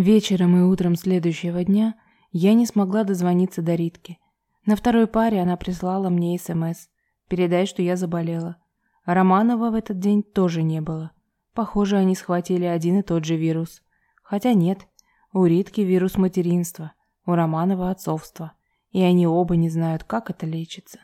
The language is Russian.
Вечером и утром следующего дня я не смогла дозвониться до Ритки. На второй паре она прислала мне СМС. Передай, что я заболела. Романова в этот день тоже не было. Похоже, они схватили один и тот же вирус. Хотя нет, у Ритки вирус материнства, у Романова отцовство, И они оба не знают, как это лечится.